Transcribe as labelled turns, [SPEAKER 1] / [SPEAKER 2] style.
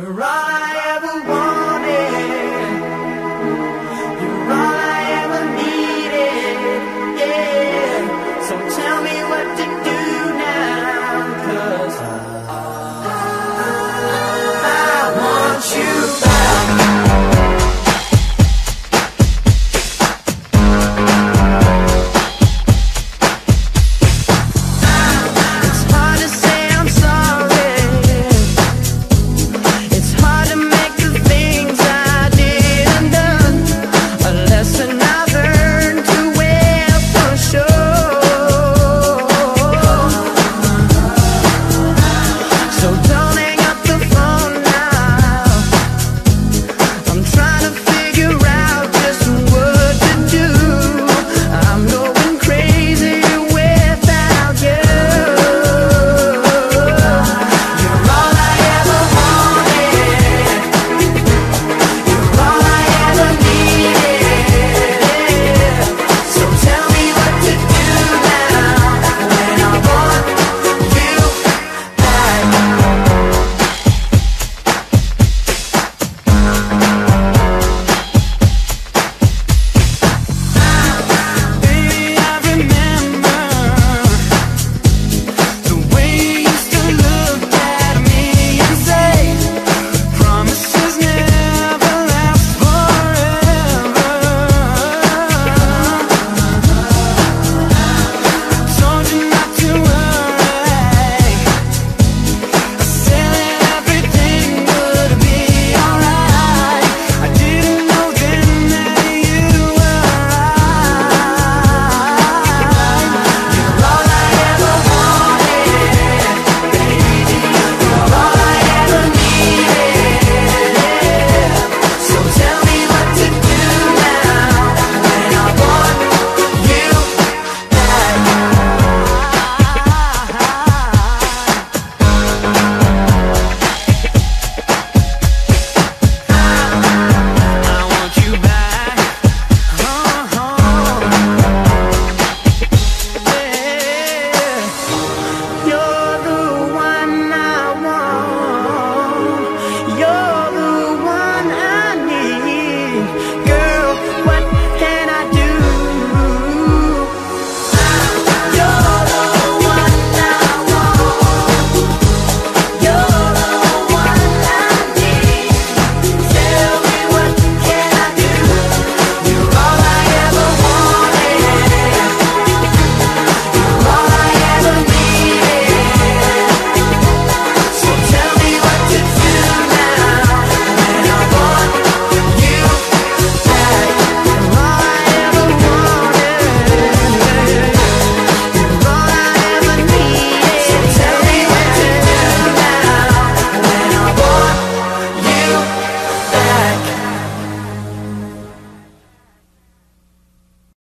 [SPEAKER 1] Right.